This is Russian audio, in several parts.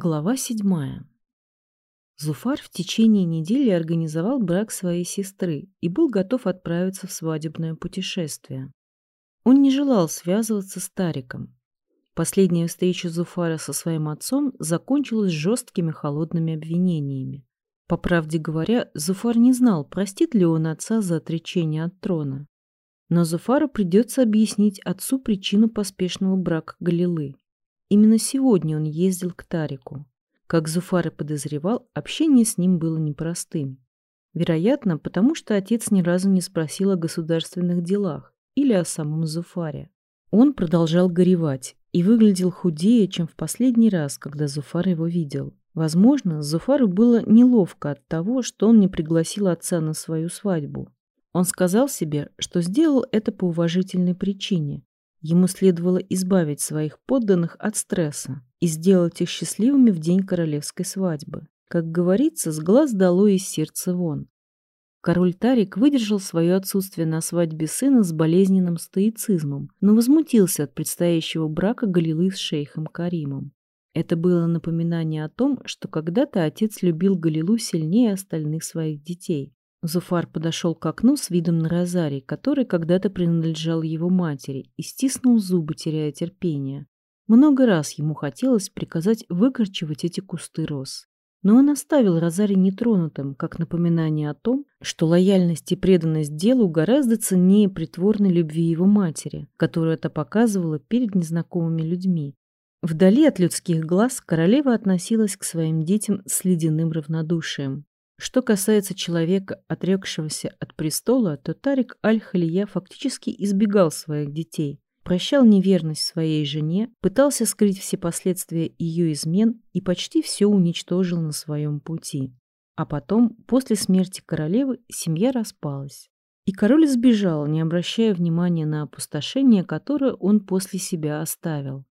Глава седьмая. Зуфар в течение недели организовал брак своей сестры и был готов отправиться в свадебное путешествие. Он не желал связываться с Тариком. Последняя встреча Зуфара со своим отцом закончилась жесткими холодными обвинениями. По правде говоря, Зуфар не знал, простит ли он отца за отречение от трона. Но Зуфару придется объяснить отцу причину поспешного брака Галилы. Именно сегодня он ездил к Тарику. Как Зуфар и подозревал, общение с ним было непростым. Вероятно, потому что отец ни разу не спросил о государственных делах или о самом Зуфаре. Он продолжал горевать и выглядел худее, чем в последний раз, когда Зуфар его видел. Возможно, Зуфару было неловко от того, что он не пригласил отца на свою свадьбу. Он сказал себе, что сделал это по уважительной причине, Ему следовало избавить своих подданных от стресса и сделать их счастливыми в день королевской свадьбы. Как говорится, с глаз дало из сердца вон. Король Тарик выдержал свое отсутствие на свадьбе сына с болезненным стоицизмом, но возмутился от предстоящего брака Галилы с шейхом Каримом. Это было напоминание о том, что когда-то отец любил Галилу сильнее остальных своих детей, Зуфар подошел к окну с видом на розарий, который когда-то принадлежал его матери, и стиснул зубы, теряя терпение. Много раз ему хотелось приказать выкорчевать эти кусты роз. Но он оставил розарий нетронутым, как напоминание о том, что лояльность и преданность делу гораздо ценнее притворной любви его матери, которую это показывала перед незнакомыми людьми. Вдали от людских глаз королева относилась к своим детям с ледяным равнодушием. Что касается человека, отрекшегося от престола, то Тарик Аль-Халия фактически избегал своих детей, прощал неверность своей жене, пытался скрыть все последствия ее измен и почти все уничтожил на своем пути. А потом, после смерти королевы, семья распалась. И король сбежал, не обращая внимания на опустошение, которое он после себя оставил.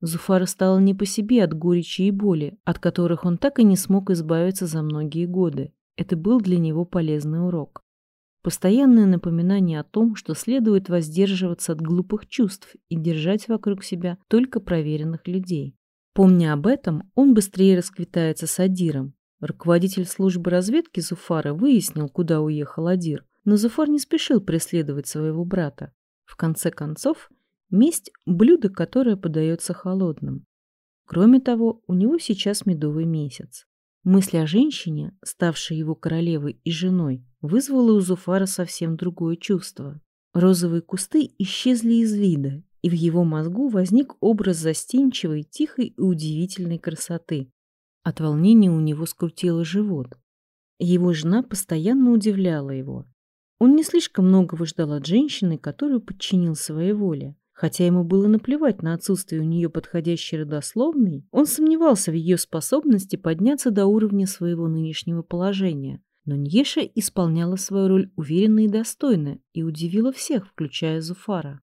Зуфара стало не по себе от горечи и боли, от которых он так и не смог избавиться за многие годы. Это был для него полезный урок. Постоянное напоминание о том, что следует воздерживаться от глупых чувств и держать вокруг себя только проверенных людей. Помня об этом, он быстрее расквитается с Адиром. Руководитель службы разведки Зуфара выяснил, куда уехал Адир, но Зуфар не спешил преследовать своего брата. В конце концов, Месть – блюдо, которое подается холодным. Кроме того, у него сейчас медовый месяц. Мысль о женщине, ставшей его королевой и женой, вызвала у Зуфара совсем другое чувство. Розовые кусты исчезли из вида, и в его мозгу возник образ застенчивой, тихой и удивительной красоты. От волнения у него скрутило живот. Его жена постоянно удивляла его. Он не слишком многого ждал от женщины, которую подчинил своей воле. Хотя ему было наплевать на отсутствие у нее подходящей родословной, он сомневался в ее способности подняться до уровня своего нынешнего положения. Но Ньеша исполняла свою роль уверенно и достойно и удивила всех, включая Зуфара.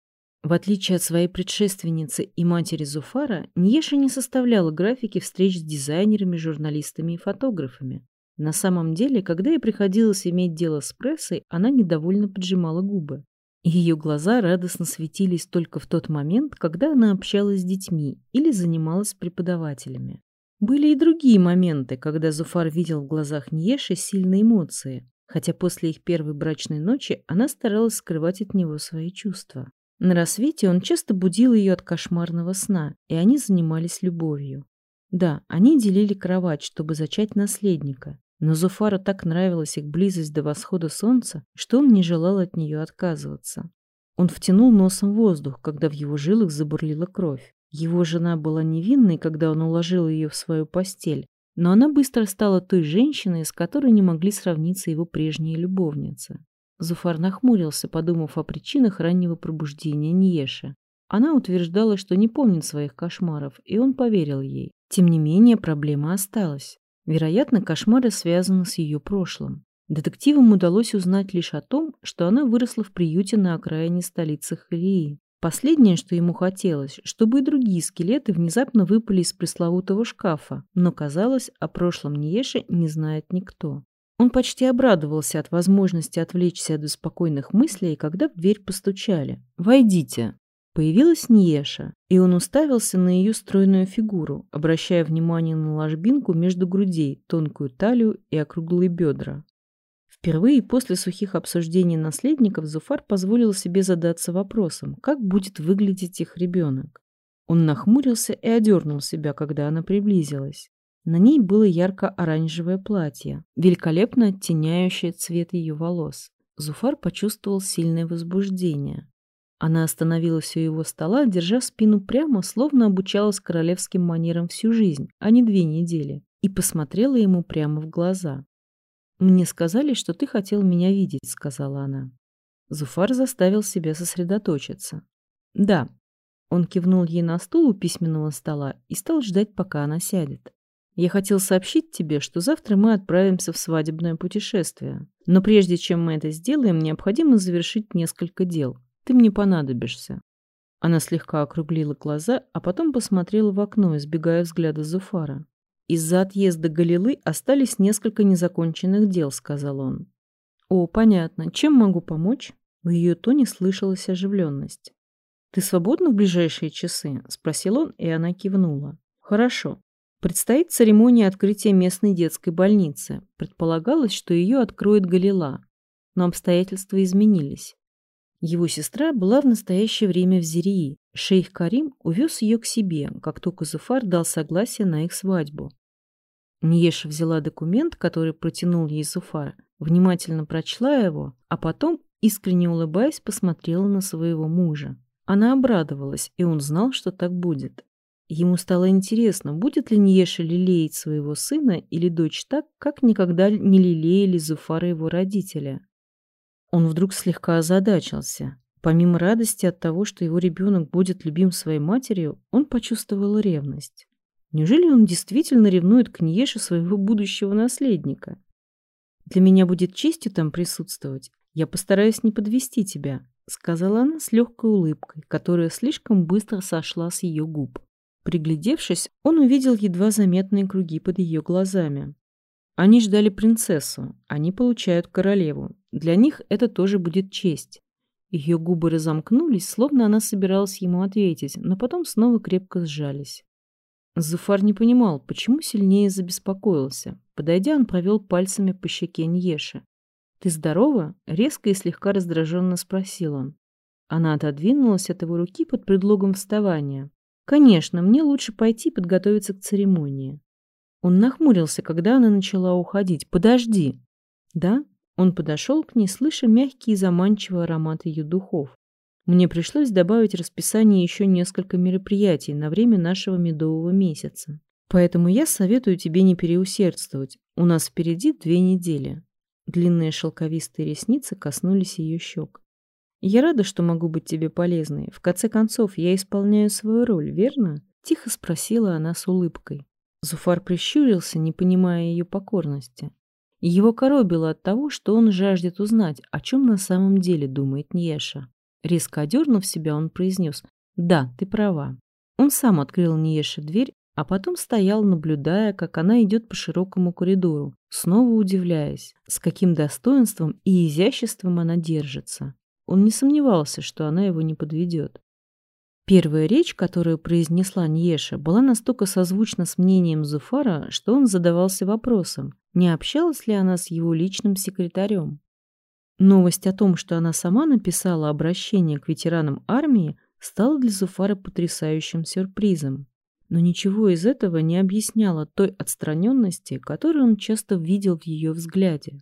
В отличие от своей предшественницы и матери Зуфара, Ньеша не составляла графики встреч с дизайнерами, журналистами и фотографами. На самом деле, когда ей приходилось иметь дело с прессой, она недовольно поджимала губы. Ее глаза радостно светились только в тот момент, когда она общалась с детьми или занималась с преподавателями. Были и другие моменты, когда Зуфар видел в глазах Ньеши сильные эмоции, хотя после их первой брачной ночи она старалась скрывать от него свои чувства. На рассвете он часто будил ее от кошмарного сна, и они занимались любовью. Да, они делили кровать, чтобы зачать наследника, но Зуфару так нравилась их близость до восхода солнца, что он не желал от нее отказываться. Он втянул носом воздух, когда в его жилах забурлила кровь. Его жена была невинной, когда он уложил ее в свою постель, но она быстро стала той женщиной, с которой не могли сравниться его прежние любовницы. Зуфар нахмурился, подумав о причинах раннего пробуждения Ньеши. Она утверждала, что не помнит своих кошмаров, и он поверил ей. Тем не менее, проблема осталась. Вероятно, кошмары связаны с ее прошлым. Детективам удалось узнать лишь о том, что она выросла в приюте на окраине столицы Халии. Последнее, что ему хотелось, чтобы и другие скелеты внезапно выпали из пресловутого шкафа, но, казалось, о прошлом Ниеше не знает никто. Он почти обрадовался от возможности отвлечься от беспокойных мыслей, когда в дверь постучали. «Войдите!» Появилась Ниеша, и он уставился на ее стройную фигуру, обращая внимание на ложбинку между грудей, тонкую талию и округлые бедра. Впервые после сухих обсуждений наследников Зуфар позволил себе задаться вопросом, как будет выглядеть их ребенок. Он нахмурился и одернул себя, когда она приблизилась. На ней было ярко-оранжевое платье, великолепно оттеняющее цвет ее волос. Зуфар почувствовал сильное возбуждение. Она остановилась у его стола, держа спину прямо, словно обучалась королевским манерам всю жизнь, а не две недели, и посмотрела ему прямо в глаза. «Мне сказали, что ты хотел меня видеть», — сказала она. Зуфар заставил себя сосредоточиться. «Да». Он кивнул ей на стул у письменного стола и стал ждать, пока она сядет. «Я хотел сообщить тебе, что завтра мы отправимся в свадебное путешествие. Но прежде чем мы это сделаем, необходимо завершить несколько дел. Ты мне понадобишься». Она слегка округлила глаза, а потом посмотрела в окно, избегая взгляда Зуфара. «Из-за отъезда Галилы остались несколько незаконченных дел», — сказал он. «О, понятно. Чем могу помочь?» В ее тоне слышалась оживленность. «Ты свободна в ближайшие часы?» — спросил он, и она кивнула. «Хорошо. Предстоит церемония открытия местной детской больницы. Предполагалось, что ее откроет Галила. Но обстоятельства изменились. Его сестра была в настоящее время в Зирии. Шейх Карим увез ее к себе, как только Зуфар дал согласие на их свадьбу. Ниеша взяла документ, который протянул ей Зуфар, внимательно прочла его, а потом, искренне улыбаясь, посмотрела на своего мужа. Она обрадовалась, и он знал, что так будет. Ему стало интересно, будет ли Ниеша лелеять своего сына или дочь так, как никогда не лелеяли Зуфара его родителя. Он вдруг слегка озадачился. Помимо радости от того, что его ребенок будет любим своей матерью, он почувствовал ревность. Неужели он действительно ревнует к Ньеше своего будущего наследника? Для меня будет честью там присутствовать. Я постараюсь не подвести тебя, сказала она с легкой улыбкой, которая слишком быстро сошла с ее губ. Приглядевшись, он увидел едва заметные круги под ее глазами. Они ждали принцессу, они получают королеву. Для них это тоже будет честь. Ее губы разомкнулись, словно она собиралась ему ответить, но потом снова крепко сжались. Зуфар не понимал, почему сильнее забеспокоился. Подойдя, он провел пальцами по щеке Ньеши. «Ты здорова?» — резко и слегка раздраженно спросил он. Она отодвинулась от его руки под предлогом вставания. «Конечно, мне лучше пойти подготовиться к церемонии». Он нахмурился, когда она начала уходить. «Подожди!» «Да?» Он подошел к ней, слыша мягкий и заманчивый аромат ее духов. Мне пришлось добавить расписание еще несколько мероприятий на время нашего медового месяца. Поэтому я советую тебе не переусердствовать. У нас впереди две недели. Длинные шелковистые ресницы коснулись ее щек. Я рада, что могу быть тебе полезной. В конце концов, я исполняю свою роль, верно? Тихо спросила она с улыбкой. Зуфар прищурился, не понимая ее покорности. Его коробило от того, что он жаждет узнать, о чем на самом деле думает Ньеша. Резко одернув себя, он произнес «Да, ты права». Он сам открыл Ниеше дверь, а потом стоял, наблюдая, как она идет по широкому коридору, снова удивляясь, с каким достоинством и изяществом она держится. Он не сомневался, что она его не подведет. Первая речь, которую произнесла Ньеша, была настолько созвучна с мнением Зуфара, что он задавался вопросом, не общалась ли она с его личным секретарем. Новость о том, что она сама написала обращение к ветеранам армии, стала для Зуфара потрясающим сюрпризом. Но ничего из этого не объясняло той отстраненности, которую он часто видел в ее взгляде.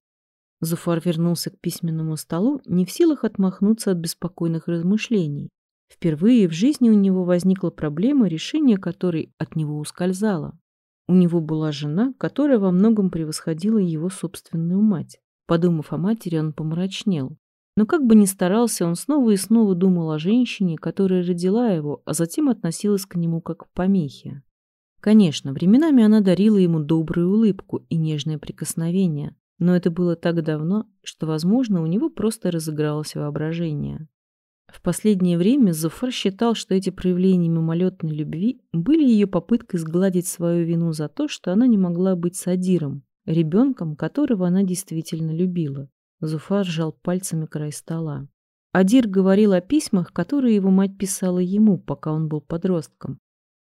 Зуфар вернулся к письменному столу, не в силах отмахнуться от беспокойных размышлений. Впервые в жизни у него возникла проблема, решение которой от него ускользало. У него была жена, которая во многом превосходила его собственную мать. Подумав о матери, он помрачнел. Но как бы ни старался, он снова и снова думал о женщине, которая родила его, а затем относилась к нему как к помехе. Конечно, временами она дарила ему добрую улыбку и нежное прикосновение, но это было так давно, что, возможно, у него просто разыгралось воображение. В последнее время Зуфар считал, что эти проявления мимолетной любви были ее попыткой сгладить свою вину за то, что она не могла быть садиром, ребенком, которого она действительно любила. Зуфар сжал пальцами край стола. Адир говорил о письмах, которые его мать писала ему, пока он был подростком.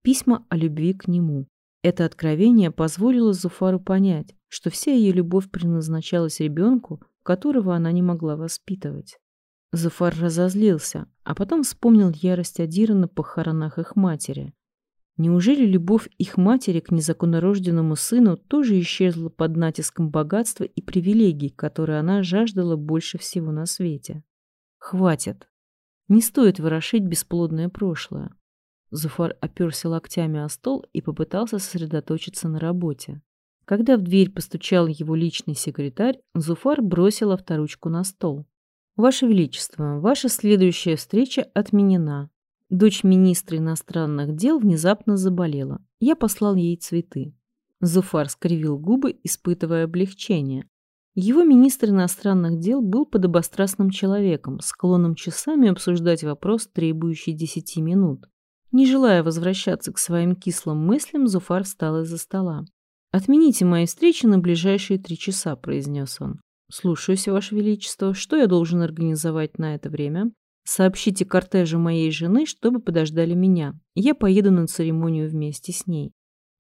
Письма о любви к нему. Это откровение позволило Зуфару понять, что вся ее любовь предназначалась ребенку, которого она не могла воспитывать. Зуфар разозлился, а потом вспомнил ярость Адира на похоронах их матери. Неужели любовь их матери к незаконнорожденному сыну тоже исчезла под натиском богатства и привилегий, которые она жаждала больше всего на свете? Хватит. Не стоит ворошить бесплодное прошлое. Зуфар оперся локтями о стол и попытался сосредоточиться на работе. Когда в дверь постучал его личный секретарь, Зуфар бросил авторучку на стол. «Ваше Величество, ваша следующая встреча отменена. Дочь министра иностранных дел внезапно заболела. Я послал ей цветы». Зуфар скривил губы, испытывая облегчение. Его министр иностранных дел был подобострастным человеком, склонным часами обсуждать вопрос, требующий десяти минут. Не желая возвращаться к своим кислым мыслям, Зуфар встал из-за стола. «Отмените мои встречи на ближайшие три часа», — произнес он. «Слушаюсь, Ваше Величество. Что я должен организовать на это время? Сообщите кортежу моей жены, чтобы подождали меня. Я поеду на церемонию вместе с ней».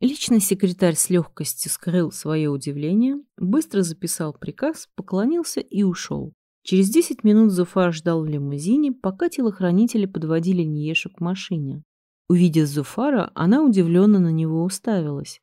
Личный секретарь с легкостью скрыл свое удивление, быстро записал приказ, поклонился и ушел. Через десять минут Зуфар ждал в лимузине, пока телохранители подводили Ниешу к машине. Увидев Зуфара, она удивленно на него уставилась.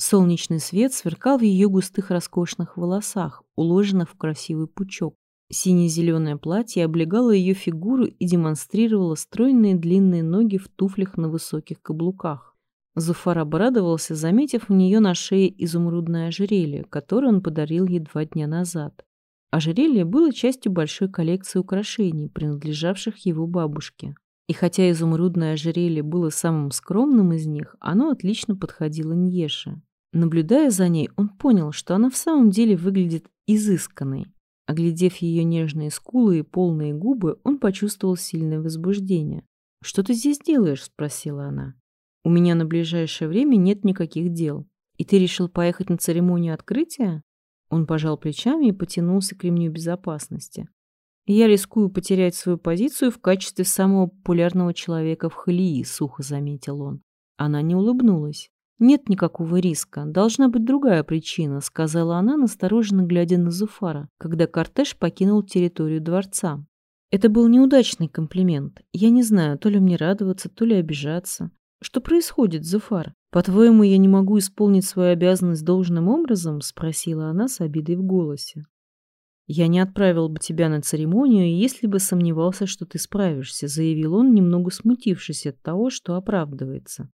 Солнечный свет сверкал в ее густых роскошных волосах, уложенных в красивый пучок. Сине-зеленое платье облегало ее фигуру и демонстрировало стройные длинные ноги в туфлях на высоких каблуках. Зуфар обрадовался, заметив у нее на шее изумрудное ожерелье, которое он подарил ей два дня назад. Ожерелье было частью большой коллекции украшений, принадлежавших его бабушке. И хотя изумрудное ожерелье было самым скромным из них, оно отлично подходило Ньеше. Наблюдая за ней, он понял, что она в самом деле выглядит изысканной. Оглядев ее нежные скулы и полные губы, он почувствовал сильное возбуждение. «Что ты здесь делаешь?» – спросила она. «У меня на ближайшее время нет никаких дел. И ты решил поехать на церемонию открытия?» Он пожал плечами и потянулся к ремню безопасности. «Я рискую потерять свою позицию в качестве самого популярного человека в Халии», — сухо заметил он. Она не улыбнулась. «Нет никакого риска. Должна быть другая причина», — сказала она, настороженно глядя на Зуфара, когда кортеж покинул территорию дворца. Это был неудачный комплимент. Я не знаю, то ли мне радоваться, то ли обижаться. Что происходит, Зуфар? По-твоему, я не могу исполнить свою обязанность должным образом? Спросила она с обидой в голосе. «Я не отправил бы тебя на церемонию, если бы сомневался, что ты справишься», заявил он, немного смутившись от того, что оправдывается.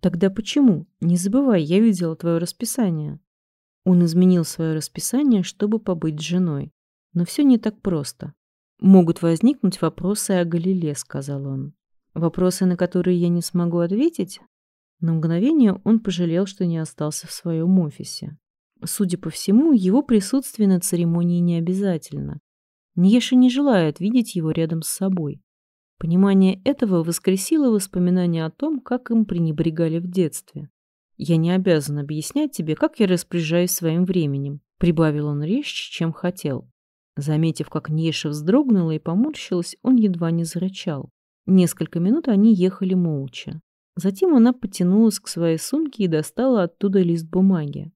«Тогда почему? Не забывай, я видела твое расписание». Он изменил свое расписание, чтобы побыть женой. Но все не так просто. «Могут возникнуть вопросы о Галиле», — сказал он. «Вопросы, на которые я не смогу ответить?» На мгновение он пожалел, что не остался в своем офисе. Судя по всему, его присутствие на церемонии не обязательно. Ньеша не желает видеть его рядом с собой. Понимание этого воскресило воспоминания о том, как им пренебрегали в детстве. «Я не обязан объяснять тебе, как я распоряжаюсь своим временем», прибавил он резче, чем хотел. Заметив, как Ньеша вздрогнула и поморщилась, он едва не зарычал. Несколько минут они ехали молча. Затем она потянулась к своей сумке и достала оттуда лист бумаги.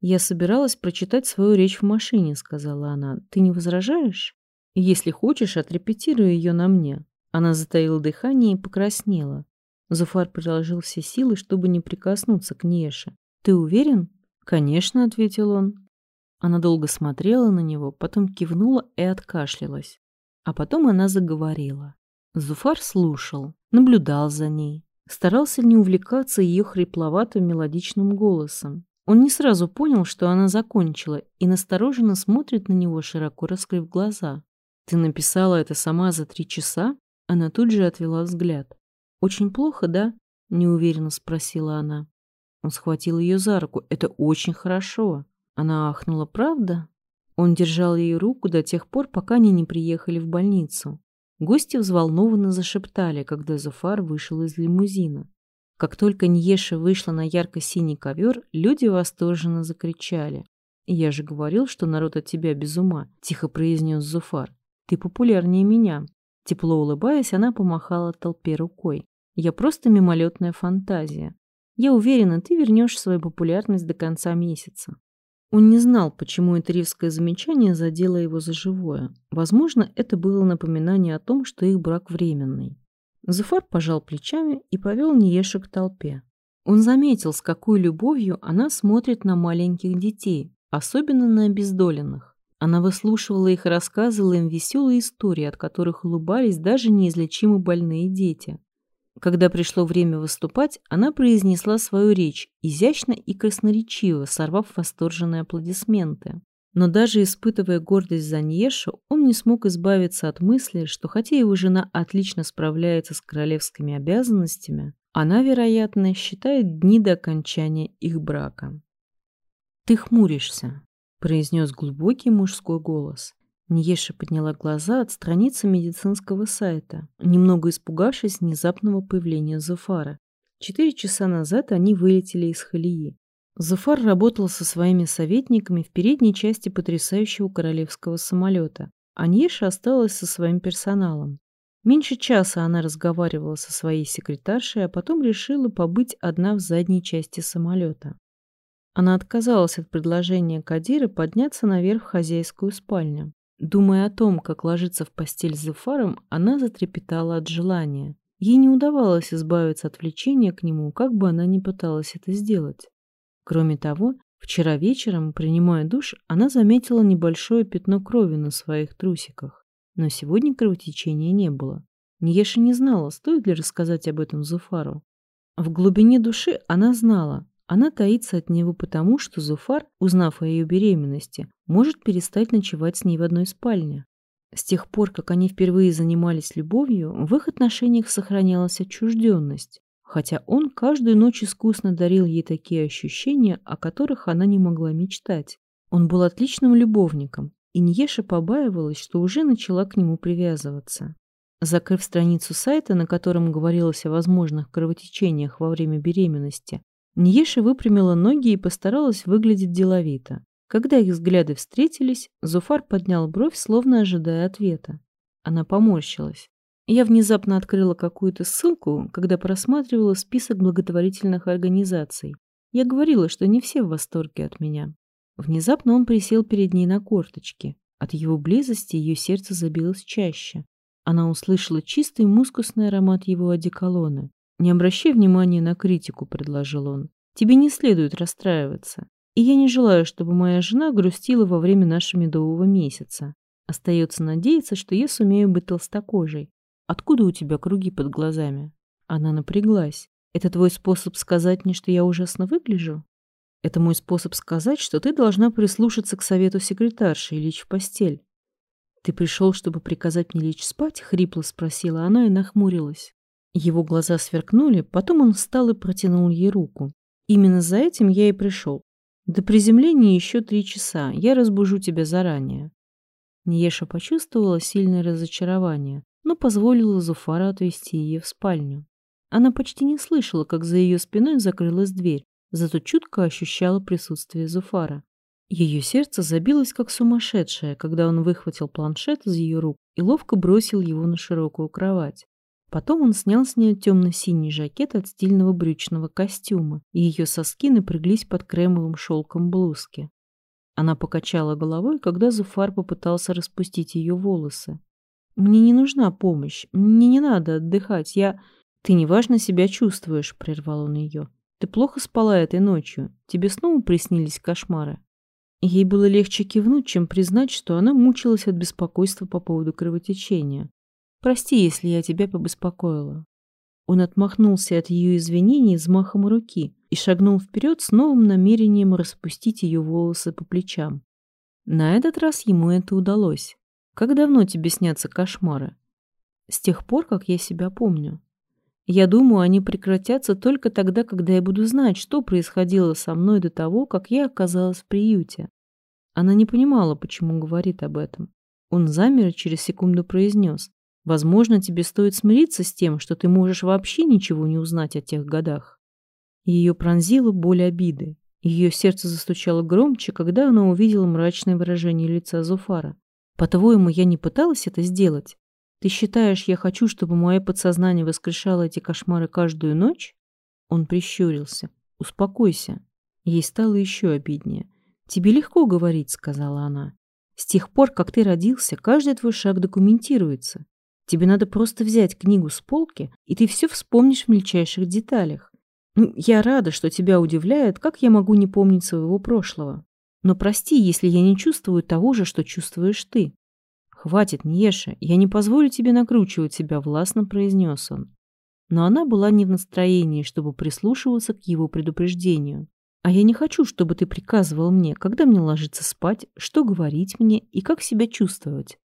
«Я собиралась прочитать свою речь в машине», — сказала она. «Ты не возражаешь? Если хочешь, отрепетируй ее на мне». Она затаила дыхание и покраснела. Зуфар приложил все силы, чтобы не прикоснуться к Неше. «Ты уверен?» «Конечно», — ответил он. Она долго смотрела на него, потом кивнула и откашлялась. А потом она заговорила. Зуфар слушал, наблюдал за ней, старался не увлекаться ее хрипловатым мелодичным голосом, он не сразу понял, что она закончила, и настороженно смотрит на него, широко раскрыв глаза. «Ты написала это сама за три часа?» Она тут же отвела взгляд. «Очень плохо, да?» — неуверенно спросила она. Он схватил ее за руку. «Это очень хорошо». Она ахнула, правда? Он держал ее руку до тех пор, пока они не приехали в больницу. Гости взволнованно зашептали, когда Зуфар вышел из лимузина. Как только Ньеша вышла на ярко-синий ковер, люди восторженно закричали. «Я же говорил, что народ от тебя без ума», — тихо произнес Зуфар. «Ты популярнее меня». Тепло улыбаясь, она помахала толпе рукой. «Я просто мимолетная фантазия. Я уверена, ты вернешь свою популярность до конца месяца». Он не знал, почему это резкое замечание задело его за живое. Возможно, это было напоминание о том, что их брак временный. Зуфар пожал плечами и повел Ниеша к толпе. Он заметил, с какой любовью она смотрит на маленьких детей, особенно на обездоленных. Она выслушивала их и рассказывала им веселые истории, от которых улыбались даже неизлечимо больные дети. Когда пришло время выступать, она произнесла свою речь, изящно и красноречиво, сорвав восторженные аплодисменты. Но даже испытывая гордость за Ньешу, он не смог избавиться от мысли, что хотя его жена отлично справляется с королевскими обязанностями, она, вероятно, считает дни до окончания их брака. «Ты хмуришься», — произнес глубокий мужской голос. Ньеша подняла глаза от страницы медицинского сайта, немного испугавшись внезапного появления Зуфара. Четыре часа назад они вылетели из Халии. Зуфар работал со своими советниками в передней части потрясающего королевского самолета, а Ньеша осталась со своим персоналом. Меньше часа она разговаривала со своей секретаршей, а потом решила побыть одна в задней части самолета. Она отказалась от предложения Кадира подняться наверх в хозяйскую спальню. Думая о том, как ложиться в постель с Зефаром, она затрепетала от желания. Ей не удавалось избавиться от влечения к нему, как бы она ни пыталась это сделать. Кроме того, вчера вечером, принимая душ, она заметила небольшое пятно крови на своих трусиках. Но сегодня кровотечения не было. Ниеша не знала, стоит ли рассказать об этом Зуфару. В глубине души она знала, она таится от него потому, что Зуфар, узнав о ее беременности, может перестать ночевать с ней в одной спальне. С тех пор, как они впервые занимались любовью, в их отношениях сохранялась отчужденность, хотя он каждую ночь искусно дарил ей такие ощущения, о которых она не могла мечтать. Он был отличным любовником, и Ньеша побаивалась, что уже начала к нему привязываться. Закрыв страницу сайта, на котором говорилось о возможных кровотечениях во время беременности, Ньеша выпрямила ноги и постаралась выглядеть деловито. Когда их взгляды встретились, Зуфар поднял бровь, словно ожидая ответа. Она поморщилась. Я внезапно открыла какую-то ссылку, когда просматривала список благотворительных организаций. Я говорила, что не все в восторге от меня. Внезапно он присел перед ней на корточки. От его близости ее сердце забилось чаще. Она услышала чистый мускусный аромат его одеколона. «Не обращай внимания на критику», — предложил он. «Тебе не следует расстраиваться. И я не желаю, чтобы моя жена грустила во время нашего медового месяца. Остается надеяться, что я сумею быть толстокожей. Откуда у тебя круги под глазами?» Она напряглась. «Это твой способ сказать мне, что я ужасно выгляжу?» «Это мой способ сказать, что ты должна прислушаться к совету секретарши и лечь в постель». «Ты пришел, чтобы приказать мне лечь спать?» — хрипло спросила она и нахмурилась. Его глаза сверкнули, потом он встал и протянул ей руку. «Именно за этим я и пришел. До приземления еще три часа, я разбужу тебя заранее». Ниеша почувствовала сильное разочарование, но позволила Зуфара отвезти ее в спальню. Она почти не слышала, как за ее спиной закрылась дверь, зато чутко ощущала присутствие Зуфара. Ее сердце забилось как сумасшедшее, когда он выхватил планшет из ее рук и ловко бросил его на широкую кровать. Потом он снял с нее темно-синий жакет от стильного брючного костюма, и ее соски напряглись под кремовым шелком блузки. Она покачала головой, когда Зуфар попытался распустить ее волосы. «Мне не нужна помощь. Мне не надо отдыхать. Я...» «Ты неважно себя чувствуешь», — прервал он ее. «Ты плохо спала этой ночью. Тебе снова приснились кошмары?» Ей было легче кивнуть, чем признать, что она мучилась от беспокойства по поводу кровотечения. Прости, если я тебя побеспокоила». Он отмахнулся от ее извинений взмахом руки и шагнул вперед с новым намерением распустить ее волосы по плечам. На этот раз ему это удалось. «Как давно тебе снятся кошмары?» «С тех пор, как я себя помню. Я думаю, они прекратятся только тогда, когда я буду знать, что происходило со мной до того, как я оказалась в приюте». Она не понимала, почему говорит об этом. Он замер и через секунду произнес. Возможно, тебе стоит смириться с тем, что ты можешь вообще ничего не узнать о тех годах. Ее пронзила боль обиды. Ее сердце застучало громче, когда она увидела мрачное выражение лица Зуфара. «По-твоему, я не пыталась это сделать?» Ты считаешь, я хочу, чтобы мое подсознание воскрешало эти кошмары каждую ночь? Он прищурился. Успокойся. Ей стало еще обиднее. Тебе легко говорить, сказала она. С тех пор, как ты родился, каждый твой шаг документируется. Тебе надо просто взять книгу с полки, и ты все вспомнишь в мельчайших деталях. Ну, я рада, что тебя удивляет, как я могу не помнить своего прошлого. Но прости, если я не чувствую того же, что чувствуешь ты. «Хватит, Ньеша, я не позволю тебе накручивать себя», — властно произнес он. Но она была не в настроении, чтобы прислушиваться к его предупреждению. «А я не хочу, чтобы ты приказывал мне, когда мне ложиться спать, что говорить мне и как себя чувствовать».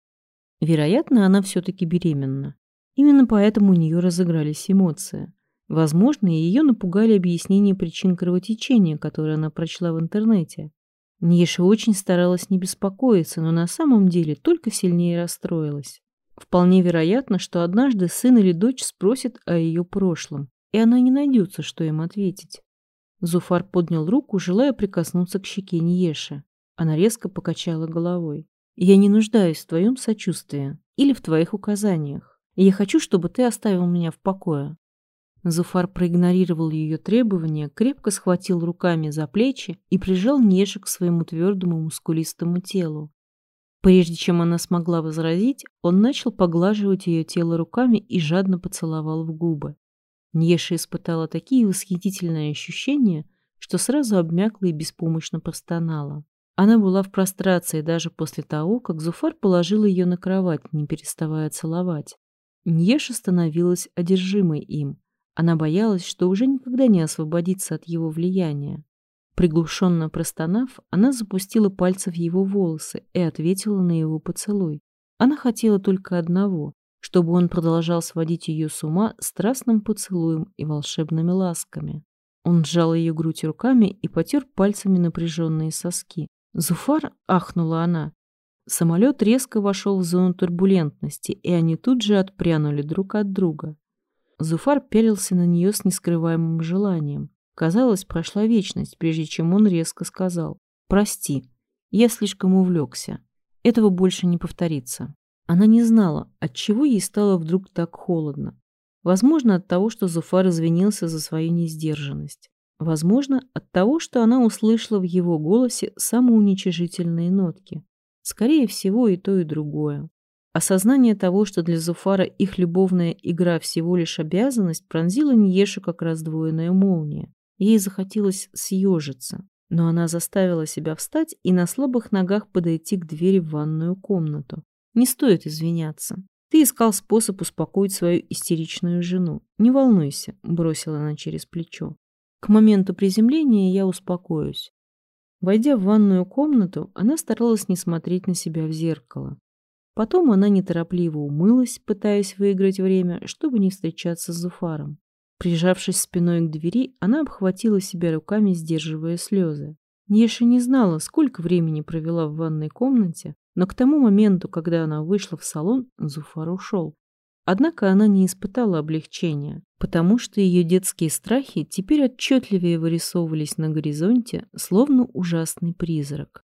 Вероятно, она все-таки беременна. Именно поэтому у нее разыгрались эмоции. Возможно, ее напугали объяснения причин кровотечения, которые она прочла в интернете. Ниша очень старалась не беспокоиться, но на самом деле только сильнее расстроилась. Вполне вероятно, что однажды сын или дочь спросят о ее прошлом, и она не найдется, что им ответить. Зуфар поднял руку, желая прикоснуться к щеке Ниеши. Она резко покачала головой. «Я не нуждаюсь в твоем сочувствии или в твоих указаниях. Я хочу, чтобы ты оставил меня в покое. Зуфар проигнорировал ее требования, крепко схватил руками за плечи и прижал Нежи к своему твердому мускулистому телу. Прежде чем она смогла возразить, он начал поглаживать ее тело руками и жадно поцеловал в губы. Ньеша испытала такие восхитительные ощущения, что сразу обмякла и беспомощно простонала. Она была в прострации даже после того, как Зуфар положил ее на кровать, не переставая целовать. Ньеша становилась одержимой им. Она боялась, что уже никогда не освободится от его влияния. Приглушенно простонав, она запустила пальцы в его волосы и ответила на его поцелуй. Она хотела только одного, чтобы он продолжал сводить ее с ума страстным поцелуем и волшебными ласками. Он сжал ее грудь руками и потер пальцами напряженные соски. «Зуфар!» — ахнула она. Самолет резко вошел в зону турбулентности, и они тут же отпрянули друг от друга. Зуфар пялился на нее с нескрываемым желанием. Казалось, прошла вечность, прежде чем он резко сказал «Прости, я слишком увлекся. Этого больше не повторится». Она не знала, от чего ей стало вдруг так холодно. Возможно, от того, что Зуфар извинился за свою несдержанность. Возможно, от того, что она услышала в его голосе самоуничижительные нотки. Скорее всего, и то, и другое. Осознание того, что для Зуфара их любовная игра всего лишь обязанность, пронзило Ньешу как раздвоенная молния. Ей захотелось съежиться, но она заставила себя встать и на слабых ногах подойти к двери в ванную комнату. Не стоит извиняться. Ты искал способ успокоить свою истеричную жену. Не волнуйся, бросила она через плечо. К моменту приземления я успокоюсь. Войдя в ванную комнату, она старалась не смотреть на себя в зеркало. Потом она неторопливо умылась, пытаясь выиграть время, чтобы не встречаться с Зуфаром. Прижавшись спиной к двери, она обхватила себя руками, сдерживая слезы. Неша не знала, сколько времени провела в ванной комнате, но к тому моменту, когда она вышла в салон, Зуфар ушел. Однако она не испытала облегчения, потому что ее детские страхи теперь отчетливее вырисовывались на горизонте, словно ужасный призрак.